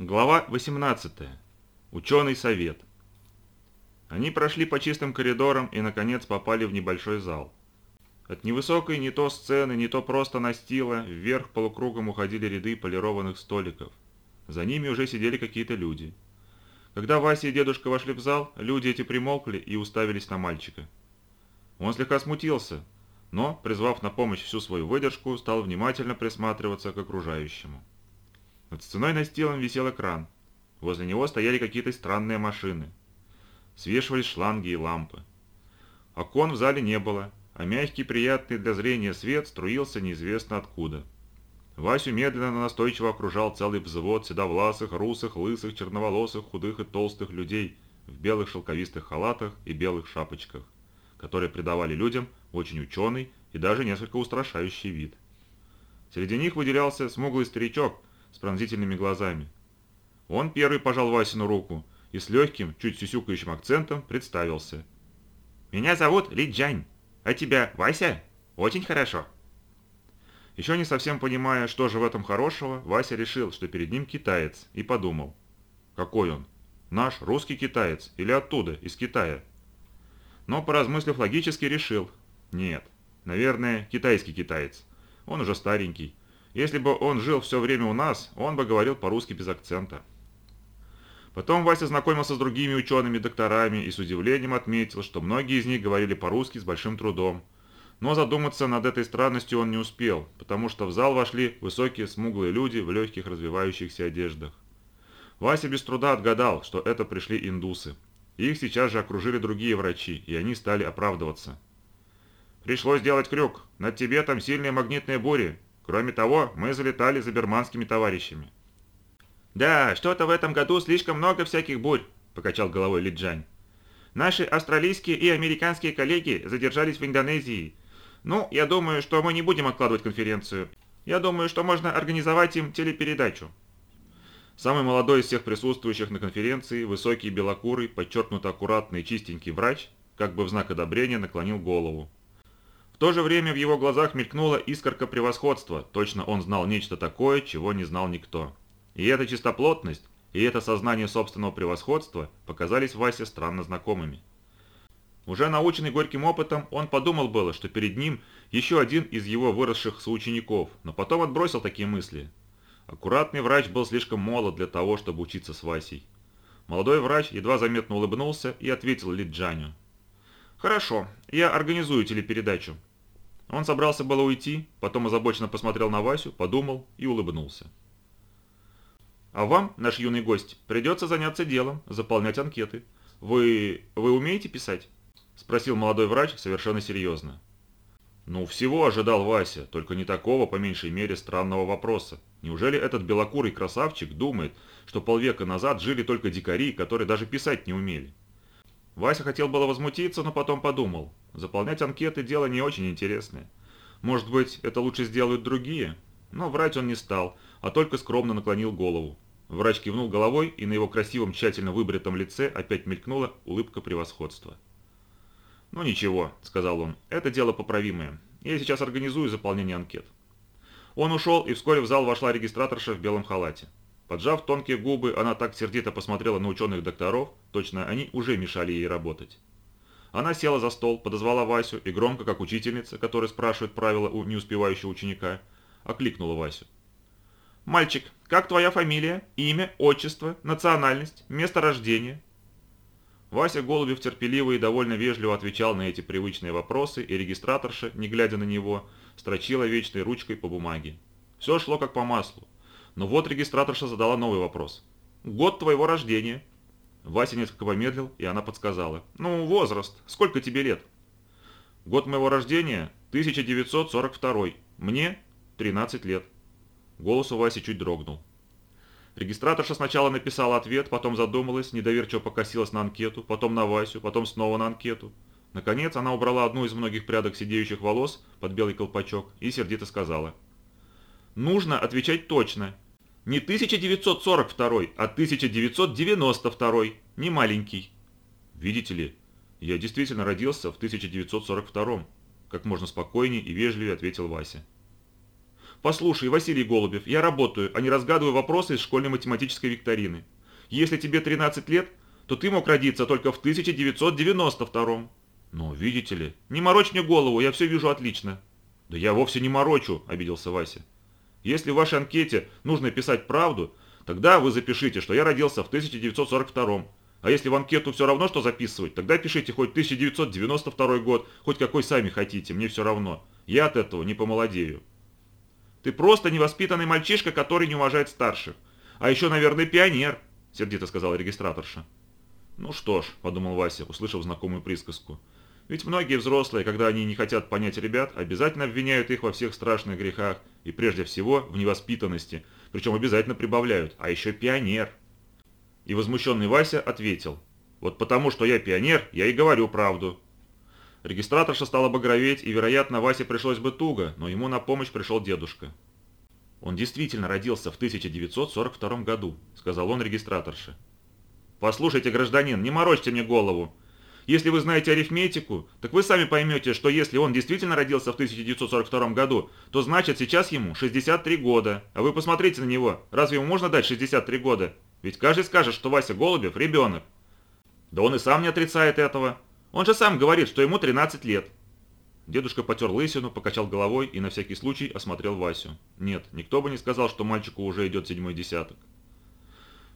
Глава 18. Ученый совет. Они прошли по чистым коридорам и, наконец, попали в небольшой зал. От невысокой не то сцены, не то просто настила, вверх полукругом уходили ряды полированных столиков. За ними уже сидели какие-то люди. Когда Вася и дедушка вошли в зал, люди эти примолкли и уставились на мальчика. Он слегка смутился, но, призвав на помощь всю свою выдержку, стал внимательно присматриваться к окружающему. Над стеной настилом висел экран. Возле него стояли какие-то странные машины. Свешивались шланги и лампы. Окон в зале не было, а мягкий, приятный для зрения свет струился неизвестно откуда. Васю медленно, но настойчиво окружал целый взвод седовласых, русых, лысых, черноволосых, худых и толстых людей в белых шелковистых халатах и белых шапочках, которые придавали людям очень ученый и даже несколько устрашающий вид. Среди них выделялся смуглый старичок с пронзительными глазами. Он первый пожал Васину руку и с легким, чуть сюсюкающим акцентом представился. «Меня зовут Ли Джань, а тебя Вася? Очень хорошо». Еще не совсем понимая, что же в этом хорошего, Вася решил, что перед ним китаец, и подумал. Какой он? Наш русский китаец или оттуда, из Китая? Но, поразмыслив логически, решил. Нет, наверное, китайский китаец. Он уже старенький, если бы он жил все время у нас, он бы говорил по-русски без акцента. Потом Вася знакомился с другими учеными-докторами и с удивлением отметил, что многие из них говорили по-русски с большим трудом. Но задуматься над этой странностью он не успел, потому что в зал вошли высокие смуглые люди в легких развивающихся одеждах. Вася без труда отгадал, что это пришли индусы. Их сейчас же окружили другие врачи, и они стали оправдываться. «Пришлось сделать крюк. Над Тибетом сильные магнитные бури. Кроме того, мы залетали за берманскими товарищами. «Да, что-то в этом году слишком много всяких бурь», – покачал головой Лиджань. «Наши австралийские и американские коллеги задержались в Индонезии. Ну, я думаю, что мы не будем откладывать конференцию. Я думаю, что можно организовать им телепередачу». Самый молодой из всех присутствующих на конференции, высокий белокурый, подчеркнуто аккуратный чистенький врач, как бы в знак одобрения наклонил голову. То же время в его глазах мелькнула искорка превосходства, точно он знал нечто такое, чего не знал никто. И эта чистоплотность, и это сознание собственного превосходства показались Васе странно знакомыми. Уже наученный горьким опытом, он подумал было, что перед ним еще один из его выросших соучеников, но потом отбросил такие мысли. Аккуратный врач был слишком молод для того, чтобы учиться с Васей. Молодой врач едва заметно улыбнулся и ответил Лиджаню. «Хорошо, я организую телепередачу. Он собрался было уйти, потом озабоченно посмотрел на Васю, подумал и улыбнулся. «А вам, наш юный гость, придется заняться делом, заполнять анкеты. Вы... вы умеете писать?» – спросил молодой врач совершенно серьезно. «Ну, всего ожидал Вася, только не такого, по меньшей мере, странного вопроса. Неужели этот белокурый красавчик думает, что полвека назад жили только дикари, которые даже писать не умели?» Вася хотел было возмутиться, но потом подумал. Заполнять анкеты – дело не очень интересное. Может быть, это лучше сделают другие? Но врать он не стал, а только скромно наклонил голову. Врач кивнул головой, и на его красивом, тщательно выбритом лице опять мелькнула улыбка превосходства. «Ну ничего», – сказал он, – «это дело поправимое. Я сейчас организую заполнение анкет». Он ушел, и вскоре в зал вошла регистраторша в белом халате. Поджав тонкие губы, она так сердито посмотрела на ученых докторов, точно они уже мешали ей работать. Она села за стол, подозвала Васю и громко, как учительница, которая спрашивает правила у неуспевающего ученика, окликнула Васю. «Мальчик, как твоя фамилия, имя, отчество, национальность, место рождения?» Вася Голубев терпеливо и довольно вежливо отвечал на эти привычные вопросы, и регистраторша, не глядя на него, строчила вечной ручкой по бумаге. Все шло как по маслу. Но вот регистраторша задала новый вопрос. «Год твоего рождения?» Вася несколько помедлил, и она подсказала. «Ну, возраст. Сколько тебе лет?» «Год моего рождения 1942. Мне 13 лет». Голос у Васи чуть дрогнул. Регистраторша сначала написала ответ, потом задумалась, недоверчиво покосилась на анкету, потом на Васю, потом снова на анкету. Наконец она убрала одну из многих прядок сидеющих волос под белый колпачок и сердито сказала. «Нужно отвечать точно, не 1942, а 1992, не маленький. Видите ли, я действительно родился в 1942, как можно спокойнее и вежливее ответил Вася. Послушай, Василий Голубев, я работаю, а не разгадываю вопросы из школьной математической викторины. Если тебе 13 лет, то ты мог родиться только в 1992 Но, видите ли, не морочь мне голову, я все вижу отлично. Да я вовсе не морочу, обиделся Вася. Если в вашей анкете нужно писать правду, тогда вы запишите, что я родился в 1942 а если в анкету все равно, что записывать, тогда пишите хоть 1992 год, хоть какой сами хотите, мне все равно. Я от этого не помолодею. Ты просто невоспитанный мальчишка, который не уважает старших. А еще, наверное, пионер, сердито сказала регистраторша. Ну что ж, подумал Вася, услышав знакомую присказку. Ведь многие взрослые, когда они не хотят понять ребят, обязательно обвиняют их во всех страшных грехах и прежде всего в невоспитанности, причем обязательно прибавляют, а еще пионер. И возмущенный Вася ответил, вот потому что я пионер, я и говорю правду. Регистраторша стала багроветь, и, вероятно, Васе пришлось бы туго, но ему на помощь пришел дедушка. «Он действительно родился в 1942 году», — сказал он регистраторше. «Послушайте, гражданин, не морочьте мне голову. Если вы знаете арифметику, так вы сами поймете, что если он действительно родился в 1942 году, то значит сейчас ему 63 года. А вы посмотрите на него, разве ему можно дать 63 года? Ведь каждый скажет, что Вася Голубев – ребенок. Да он и сам не отрицает этого. Он же сам говорит, что ему 13 лет. Дедушка потер лысину, покачал головой и на всякий случай осмотрел Васю. Нет, никто бы не сказал, что мальчику уже идет седьмой десяток.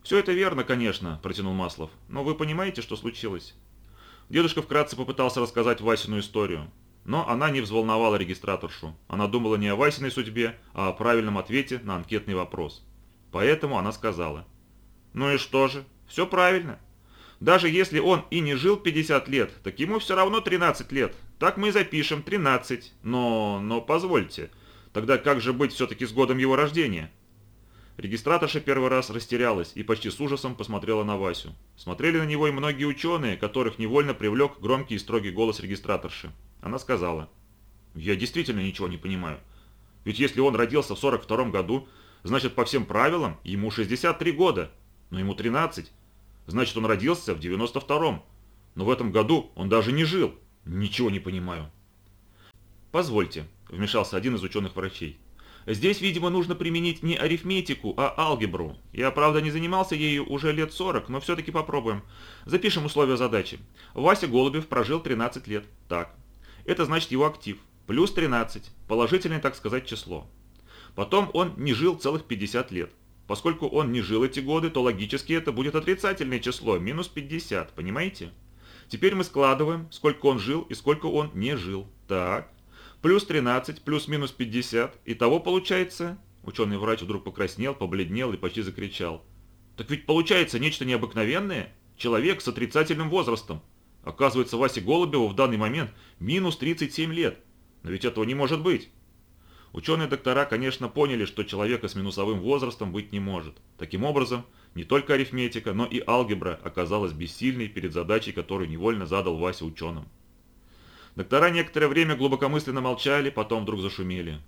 «Все это верно, конечно», – протянул Маслов. «Но вы понимаете, что случилось?» Дедушка вкратце попытался рассказать Васину историю. Но она не взволновала регистраторшу. Она думала не о Васиной судьбе, а о правильном ответе на анкетный вопрос. Поэтому она сказала. «Ну и что же? Все правильно. Даже если он и не жил 50 лет, так ему все равно 13 лет. Так мы и запишем 13. Но, но позвольте, тогда как же быть все-таки с годом его рождения?» Регистраторша первый раз растерялась и почти с ужасом посмотрела на Васю. Смотрели на него и многие ученые, которых невольно привлек громкий и строгий голос регистраторши. Она сказала, «Я действительно ничего не понимаю. Ведь если он родился в 42 году, значит по всем правилам ему 63 года, но ему 13. Значит он родился в 92-м. Но в этом году он даже не жил. Ничего не понимаю». «Позвольте», – вмешался один из ученых-врачей. Здесь, видимо, нужно применить не арифметику, а алгебру. Я, правда, не занимался ею уже лет 40, но все-таки попробуем. Запишем условия задачи. Вася Голубев прожил 13 лет. Так. Это значит его актив. Плюс 13. Положительное, так сказать, число. Потом он не жил целых 50 лет. Поскольку он не жил эти годы, то логически это будет отрицательное число, минус 50, понимаете? Теперь мы складываем, сколько он жил и сколько он не жил. Так, плюс 13, плюс-минус 50. Итого получается... Ученый-врач вдруг покраснел, побледнел и почти закричал. Так ведь получается нечто необыкновенное. Человек с отрицательным возрастом. Оказывается, Васе Голубеву в данный момент минус 37 лет. Но ведь этого не может быть. Ученые-доктора, конечно, поняли, что человека с минусовым возрастом быть не может. Таким образом, не только арифметика, но и алгебра оказалась бессильной перед задачей, которую невольно задал Вася ученым. Доктора некоторое время глубокомысленно молчали, потом вдруг зашумели.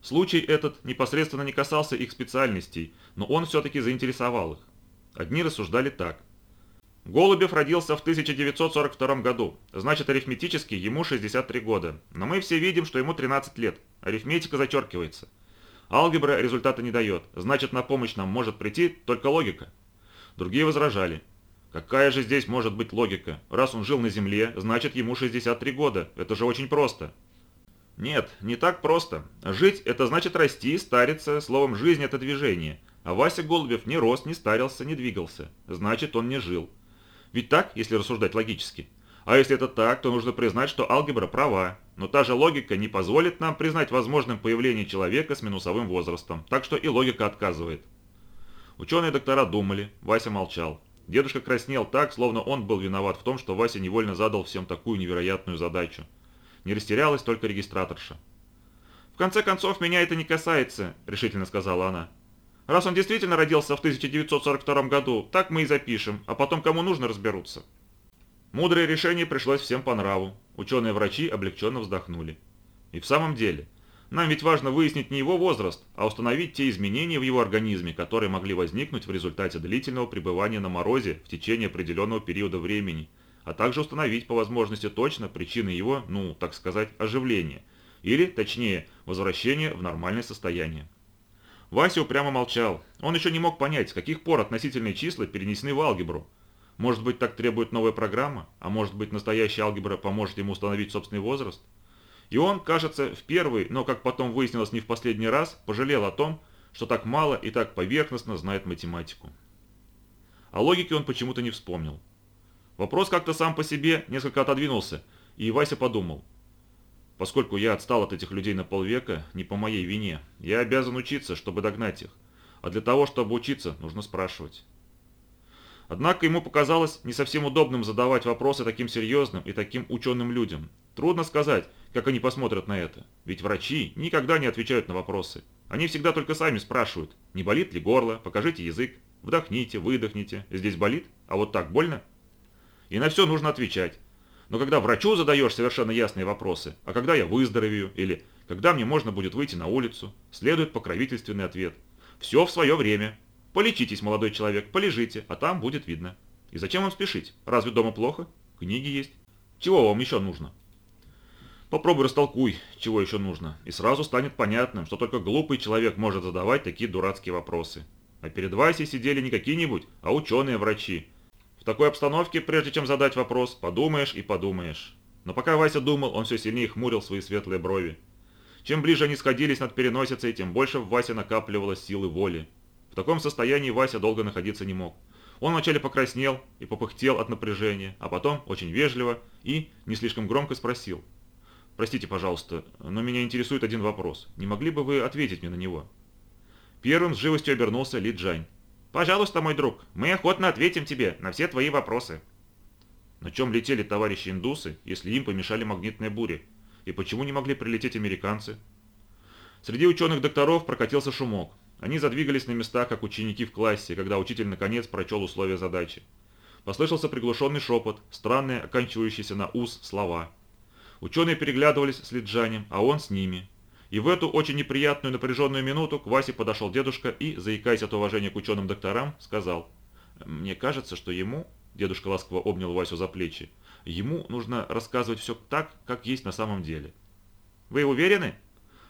Случай этот непосредственно не касался их специальностей, но он все-таки заинтересовал их. Одни рассуждали так. Голубев родился в 1942 году, значит арифметически ему 63 года, но мы все видим, что ему 13 лет, арифметика зачеркивается. Алгебра результата не дает, значит на помощь нам может прийти только логика. Другие возражали. Какая же здесь может быть логика? Раз он жил на Земле, значит ему 63 года. Это же очень просто. Нет, не так просто. Жить – это значит расти, стариться, словом, жизнь – это движение. А Вася Голубев ни рос, ни старился, ни двигался. Значит, он не жил. Ведь так, если рассуждать логически. А если это так, то нужно признать, что алгебра права. Но та же логика не позволит нам признать возможным появление человека с минусовым возрастом. Так что и логика отказывает. Ученые-доктора думали, Вася молчал. Дедушка краснел так, словно он был виноват в том, что Вася невольно задал всем такую невероятную задачу. Не растерялась только регистраторша. «В конце концов, меня это не касается», – решительно сказала она. «Раз он действительно родился в 1942 году, так мы и запишем, а потом кому нужно разберутся». Мудрое решение пришлось всем по нраву. Ученые-врачи облегченно вздохнули. И в самом деле, нам ведь важно выяснить не его возраст, а установить те изменения в его организме, которые могли возникнуть в результате длительного пребывания на морозе в течение определенного периода времени, а также установить по возможности точно причины его, ну, так сказать, оживления. Или, точнее, возвращение в нормальное состояние. Вася упрямо молчал. Он еще не мог понять, с каких пор относительные числа перенесены в алгебру. Может быть, так требует новая программа, а может быть, настоящая алгебра поможет ему установить собственный возраст? И он, кажется, в первый, но, как потом выяснилось, не в последний раз, пожалел о том, что так мало и так поверхностно знает математику. О логике он почему-то не вспомнил. Вопрос как-то сам по себе несколько отодвинулся, и Вася подумал. Поскольку я отстал от этих людей на полвека, не по моей вине, я обязан учиться, чтобы догнать их. А для того, чтобы учиться, нужно спрашивать. Однако ему показалось не совсем удобным задавать вопросы таким серьезным и таким ученым людям. Трудно сказать, как они посмотрят на это. Ведь врачи никогда не отвечают на вопросы. Они всегда только сами спрашивают, не болит ли горло, покажите язык, вдохните, выдохните, здесь болит, а вот так больно? И на все нужно отвечать. Но когда врачу задаешь совершенно ясные вопросы, а когда я выздоровею, или когда мне можно будет выйти на улицу, следует покровительственный ответ. Все в свое время. Полечитесь, молодой человек, полежите, а там будет видно. И зачем вам спешить? Разве дома плохо? Книги есть. Чего вам еще нужно? Попробуй растолкуй, чего еще нужно, и сразу станет понятным, что только глупый человек может задавать такие дурацкие вопросы. А перед Васей сидели не какие-нибудь, а ученые-врачи, такой обстановке, прежде чем задать вопрос, подумаешь и подумаешь. Но пока Вася думал, он все сильнее хмурил свои светлые брови. Чем ближе они сходились над переносицей, тем больше в Васе накапливалось силы воли. В таком состоянии Вася долго находиться не мог. Он вначале покраснел и попыхтел от напряжения, а потом очень вежливо и не слишком громко спросил. «Простите, пожалуйста, но меня интересует один вопрос. Не могли бы вы ответить мне на него?» Первым с живостью обернулся Ли Джань. «Пожалуйста, мой друг, мы охотно ответим тебе на все твои вопросы». На чем летели товарищи индусы, если им помешали магнитные бури? И почему не могли прилететь американцы? Среди ученых-докторов прокатился шумок. Они задвигались на местах, как ученики в классе, когда учитель наконец прочел условия задачи. Послышался приглушенный шепот, странные, оканчивающиеся на «ус» слова. Ученые переглядывались с Лиджанем, а он с ними. И в эту очень неприятную напряженную минуту к Васе подошел дедушка и, заикаясь от уважения к ученым докторам, сказал, «Мне кажется, что ему...» Дедушка ласково обнял Васю за плечи. «Ему нужно рассказывать все так, как есть на самом деле». «Вы уверены?»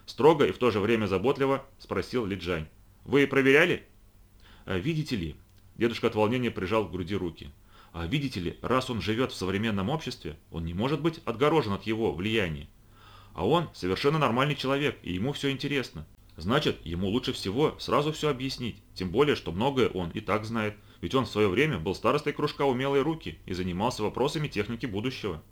Строго и в то же время заботливо спросил Лиджань. «Вы проверяли?» «Э, «Видите ли...» Дедушка от волнения прижал к груди руки. «А видите ли, раз он живет в современном обществе, он не может быть отгорожен от его влияния. А он совершенно нормальный человек, и ему все интересно. Значит, ему лучше всего сразу все объяснить, тем более, что многое он и так знает, ведь он в свое время был старостой кружка «Умелые руки» и занимался вопросами техники будущего.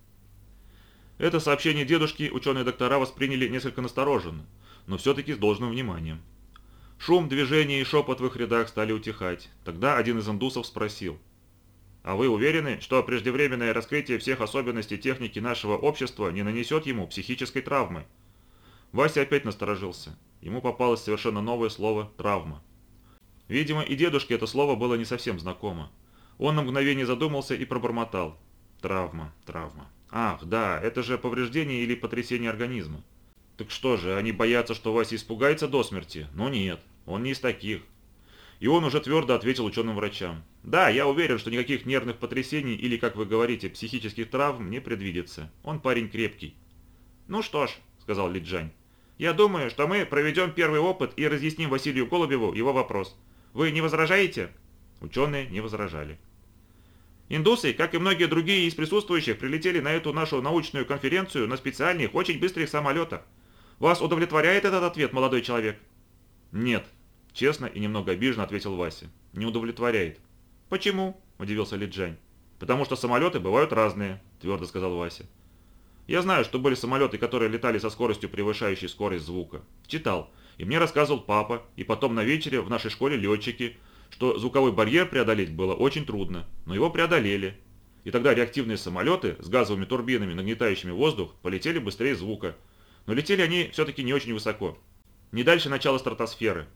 Это сообщение дедушки ученые-доктора восприняли несколько настороженно, но все-таки с должным вниманием. Шум, движение и шепот в их рядах стали утихать. Тогда один из индусов спросил – а вы уверены, что преждевременное раскрытие всех особенностей техники нашего общества не нанесет ему психической травмы? Вася опять насторожился. Ему попалось совершенно новое слово «травма». Видимо, и дедушке это слово было не совсем знакомо. Он на мгновение задумался и пробормотал. Травма, травма. Ах, да, это же повреждение или потрясение организма. Так что же, они боятся, что Вася испугается до смерти? Но нет, он не из таких. И он уже твердо ответил ученым врачам. Да, я уверен, что никаких нервных потрясений или, как вы говорите, психических травм не предвидится. Он парень крепкий. Ну что ж, сказал Лиджань. Я думаю, что мы проведем первый опыт и разъясним Василию Голубеву его вопрос. Вы не возражаете? Ученые не возражали. Индусы, как и многие другие из присутствующих, прилетели на эту нашу научную конференцию на специальных, очень быстрых самолетах. Вас удовлетворяет этот ответ, молодой человек? Нет, Честно и немного обиженно ответил Вася. Не удовлетворяет. Почему? Удивился Лиджань. Потому что самолеты бывают разные, твердо сказал Вася. Я знаю, что были самолеты, которые летали со скоростью, превышающей скорость звука. Читал. И мне рассказывал папа, и потом на вечере в нашей школе летчики, что звуковой барьер преодолеть было очень трудно, но его преодолели. И тогда реактивные самолеты с газовыми турбинами, нагнетающими воздух, полетели быстрее звука. Но летели они все-таки не очень высоко. Не дальше начала стратосферы,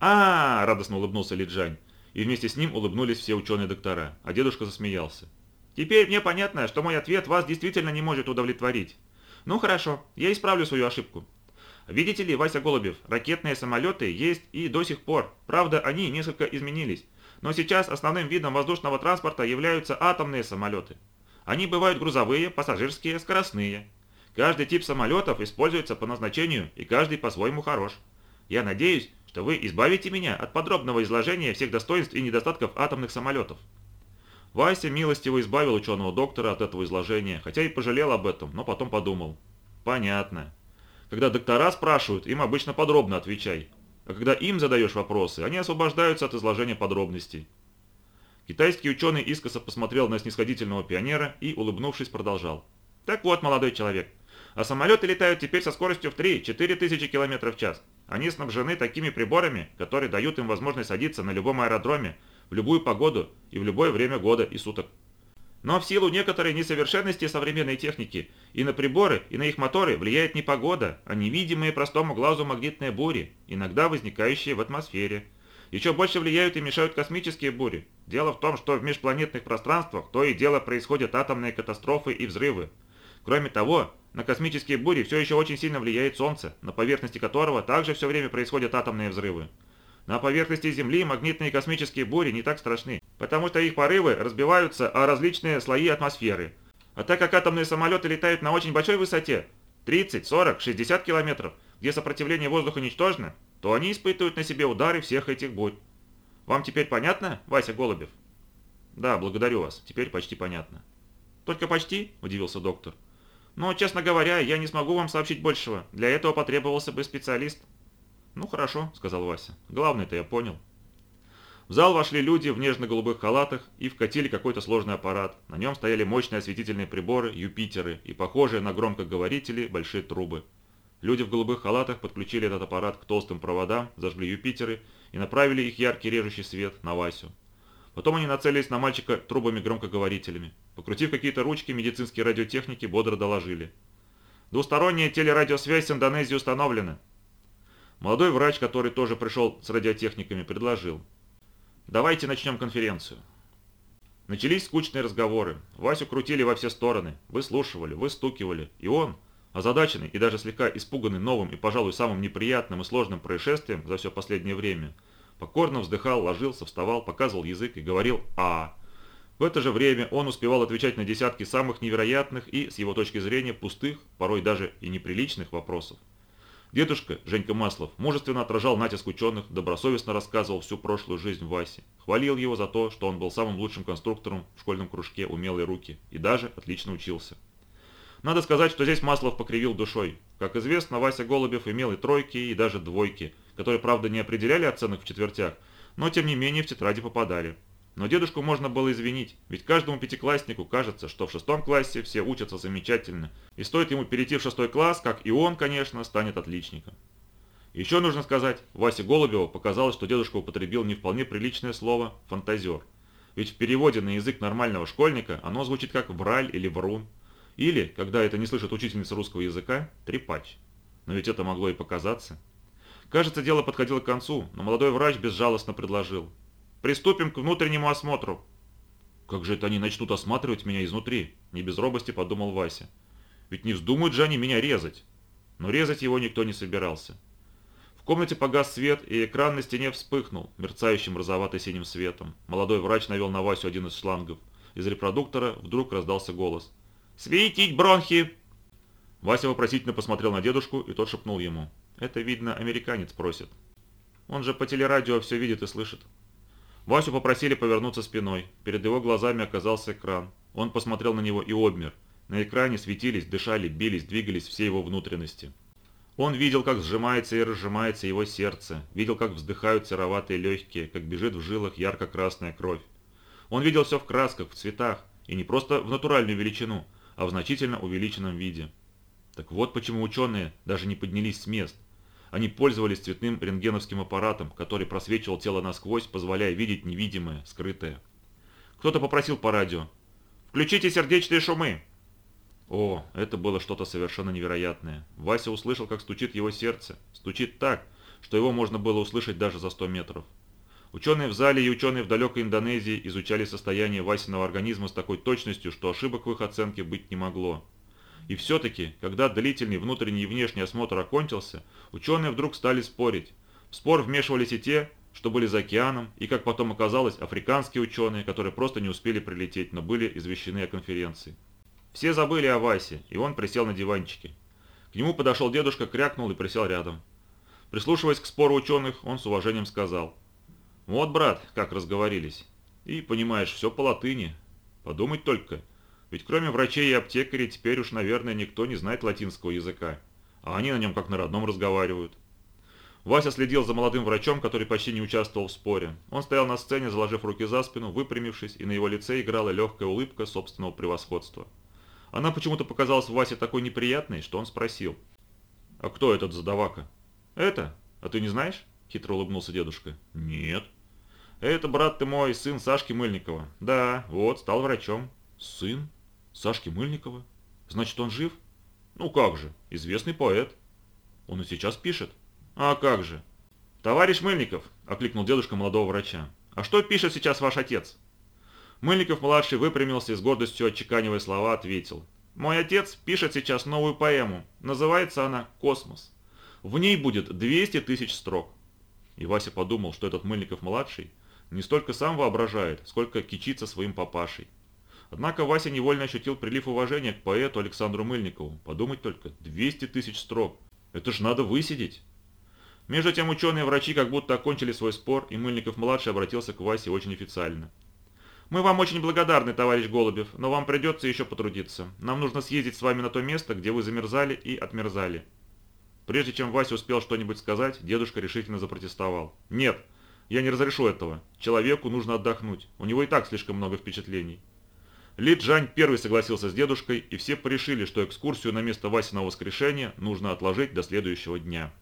а, радостно улыбнулся Лиджань. И вместе с ним улыбнулись все ученые-доктора, а дедушка засмеялся. «Теперь мне понятно, что мой ответ вас действительно не может удовлетворить. Ну хорошо, я исправлю свою ошибку. Видите ли, Вася Голубев, ракетные самолеты есть и до сих пор. Правда, они несколько изменились. Но сейчас основным видом воздушного транспорта являются атомные самолеты. Они бывают грузовые, пассажирские, скоростные. Каждый тип самолетов используется по назначению, и каждый по-своему хорош. Я надеюсь, что вы избавите меня от подробного изложения всех достоинств и недостатков атомных самолетов. Вася милостиво избавил ученого доктора от этого изложения, хотя и пожалел об этом, но потом подумал. Понятно. Когда доктора спрашивают, им обычно подробно отвечай. А когда им задаешь вопросы, они освобождаются от изложения подробностей. Китайский ученый искоса посмотрел на снисходительного пионера и, улыбнувшись, продолжал. Так вот, молодой человек, а самолеты летают теперь со скоростью в 3-4 тысячи километров в час. Они снабжены такими приборами, которые дают им возможность садиться на любом аэродроме, в любую погоду и в любое время года и суток. Но в силу некоторой несовершенности современной техники и на приборы, и на их моторы влияет не погода, а невидимые простому глазу магнитные бури, иногда возникающие в атмосфере. Еще больше влияют и мешают космические бури. Дело в том, что в межпланетных пространствах то и дело происходят атомные катастрофы и взрывы. Кроме того, на космические бури все еще очень сильно влияет Солнце, на поверхности которого также все время происходят атомные взрывы. На поверхности Земли магнитные космические бури не так страшны, потому что их порывы разбиваются о различные слои атмосферы. А так как атомные самолеты летают на очень большой высоте, 30, 40, 60 километров, где сопротивление воздуха ничтожно, то они испытывают на себе удары всех этих бурь. Вам теперь понятно, Вася Голубев? Да, благодарю вас, теперь почти понятно. Только почти, удивился доктор. Но, честно говоря, я не смогу вам сообщить большего. Для этого потребовался бы специалист. «Ну хорошо», — сказал Вася. «Главное-то я понял». В зал вошли люди в нежно-голубых халатах и вкатили какой-то сложный аппарат. На нем стояли мощные осветительные приборы, Юпитеры и похожие на громкоговорители большие трубы. Люди в голубых халатах подключили этот аппарат к толстым проводам, зажгли Юпитеры и направили их яркий режущий свет на Васю. Потом они нацелились на мальчика трубами-громкоговорителями. Покрутив какие-то ручки, медицинские радиотехники бодро доложили. «Двусторонняя телерадиосвязь с Индонезией установлена. Молодой врач, который тоже пришел с радиотехниками, предложил. «Давайте начнем конференцию». Начались скучные разговоры. Васю крутили во все стороны, выслушивали, выстукивали. И он, озадаченный и даже слегка испуганный новым и, пожалуй, самым неприятным и сложным происшествием за все последнее время, покорно вздыхал, ложился, вставал, показывал язык и говорил «А». В это же время он успевал отвечать на десятки самых невероятных и, с его точки зрения, пустых, порой даже и неприличных вопросов. Дедушка, Женька Маслов, мужественно отражал натиск ученых, добросовестно рассказывал всю прошлую жизнь Васе, хвалил его за то, что он был самым лучшим конструктором в школьном кружке «Умелые руки» и даже отлично учился. Надо сказать, что здесь Маслов покривил душой. Как известно, Вася Голубев имел и тройки, и даже двойки, которые, правда, не определяли оценок в четвертях, но тем не менее в тетради попадали. Но дедушку можно было извинить, ведь каждому пятикласснику кажется, что в шестом классе все учатся замечательно, и стоит ему перейти в шестой класс, как и он, конечно, станет отличником. Еще нужно сказать, Васе Голубеву показалось, что дедушка употребил не вполне приличное слово «фантазер». Ведь в переводе на язык нормального школьника оно звучит как «враль» или «врун». Или, когда это не слышит учительница русского языка, «трепач». Но ведь это могло и показаться. Кажется, дело подходило к концу, но молодой врач безжалостно предложил. Приступим к внутреннему осмотру». «Как же это они начнут осматривать меня изнутри?» – не без робости подумал Вася. «Ведь не вздумают же они меня резать». Но резать его никто не собирался. В комнате погас свет, и экран на стене вспыхнул, мерцающим розовато-синим светом. Молодой врач навел на Васю один из шлангов. Из репродуктора вдруг раздался голос. «Светить бронхи!» Вася вопросительно посмотрел на дедушку, и тот шепнул ему. «Это, видно, американец просит. Он же по телерадио все видит и слышит». Васю попросили повернуться спиной. Перед его глазами оказался экран. Он посмотрел на него и обмер. На экране светились, дышали, бились, двигались все его внутренности. Он видел, как сжимается и разжимается его сердце, видел, как вздыхают сероватые легкие, как бежит в жилах ярко-красная кровь. Он видел все в красках, в цветах, и не просто в натуральную величину, а в значительно увеличенном виде. Так вот почему ученые даже не поднялись с мест – они пользовались цветным рентгеновским аппаратом, который просвечивал тело насквозь, позволяя видеть невидимое, скрытое. Кто-то попросил по радио. «Включите сердечные шумы!» О, это было что-то совершенно невероятное. Вася услышал, как стучит его сердце. Стучит так, что его можно было услышать даже за 100 метров. Ученые в зале и ученые в далекой Индонезии изучали состояние Васиного организма с такой точностью, что ошибок в их оценке быть не могло. И все-таки, когда длительный внутренний и внешний осмотр окончился, ученые вдруг стали спорить. В спор вмешивались и те, что были за океаном, и, как потом оказалось, африканские ученые, которые просто не успели прилететь, но были извещены о конференции. Все забыли о Васе, и он присел на диванчике. К нему подошел дедушка, крякнул и присел рядом. Прислушиваясь к спору ученых, он с уважением сказал. «Вот, брат, как разговорились. И, понимаешь, все по латыни. Подумать только. Ведь кроме врачей и аптекарей теперь уж, наверное, никто не знает латинского языка. А они на нем как на родном разговаривают. Вася следил за молодым врачом, который почти не участвовал в споре. Он стоял на сцене, заложив руки за спину, выпрямившись, и на его лице играла легкая улыбка собственного превосходства. Она почему-то показалась Васе такой неприятной, что он спросил. «А кто этот задавака?» «Это? А ты не знаешь?» – хитро улыбнулся дедушка. «Нет». «Это, брат ты мой, сын Сашки Мыльникова. Да, вот, стал врачом». «Сын? Сашки Мыльникова? Значит, он жив?» «Ну как же, известный поэт». «Он и сейчас пишет». «А как же?» «Товарищ Мыльников», – окликнул дедушка молодого врача. «А что пишет сейчас ваш отец?» Мыльников-младший выпрямился и с гордостью отчеканивая слова ответил. «Мой отец пишет сейчас новую поэму. Называется она «Космос». В ней будет 200 тысяч строк». И Вася подумал, что этот Мыльников-младший не столько сам воображает, сколько кичится своим папашей. Однако Вася невольно ощутил прилив уважения к поэту Александру Мыльникову. Подумать только, 200 тысяч строк. Это ж надо высидеть. Между тем ученые врачи как будто окончили свой спор, и Мыльников-младший обратился к Васе очень официально. «Мы вам очень благодарны, товарищ Голубев, но вам придется еще потрудиться. Нам нужно съездить с вами на то место, где вы замерзали и отмерзали». Прежде чем Вася успел что-нибудь сказать, дедушка решительно запротестовал. «Нет, я не разрешу этого. Человеку нужно отдохнуть. У него и так слишком много впечатлений». Ли Джань первый согласился с дедушкой, и все порешили, что экскурсию на место Васиного воскрешения нужно отложить до следующего дня.